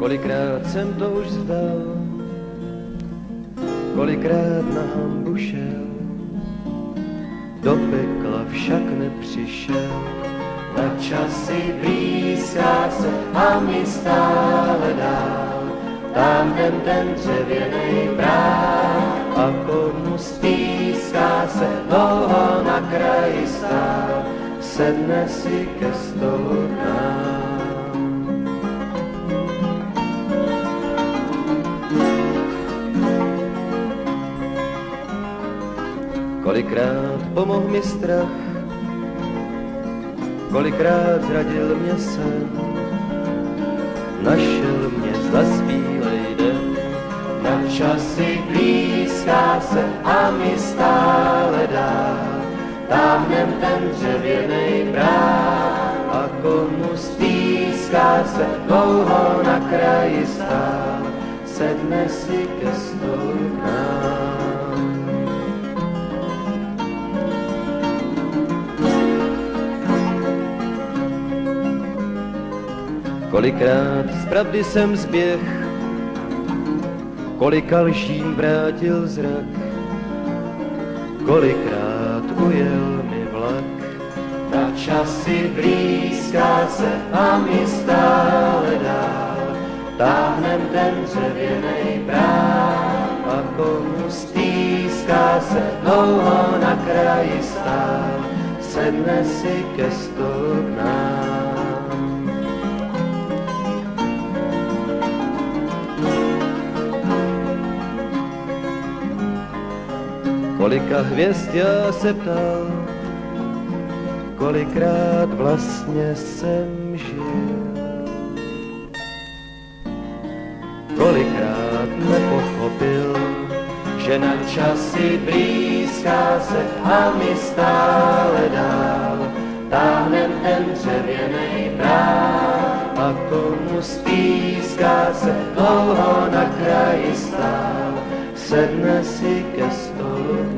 Kolikrát jsem to už vzdal, kolikrát na hambu šel, do pekla však nepřišel. Na časy blízká se a my stále dál, tam ten ten dřevěnej brán. A komu stýská se dlouho na kraji stál, sedne si ke stolu nám. Kolikrát pomohl mi strach, kolikrát zradil mě sen, našel mě za zbílej den. Na časy blízká se a my stále dál, táhnem ten dřevěnej brán. A komu stýská se dlouho na kraji stál, sedne si ke stolu k nám. Kolikrát z pravdy jsem zběh, kolika lžím vrátil zrak, kolikrát ujel mi vlak. Na časy blízká se a my stále dál, táhnem ten dřevěnej brán. A komu stýská se dlouho na kraji stál, sedne si ke stolu k nám. Kolika hvězd já se ptal, kolikrát vlastně jsem žil. Kolikrát nepochopil, že na časy blízká se a my stále dál, táhnem ten dřevěnej brán. A komu stýská se dlouho na kraji stál, sedne si ke stolu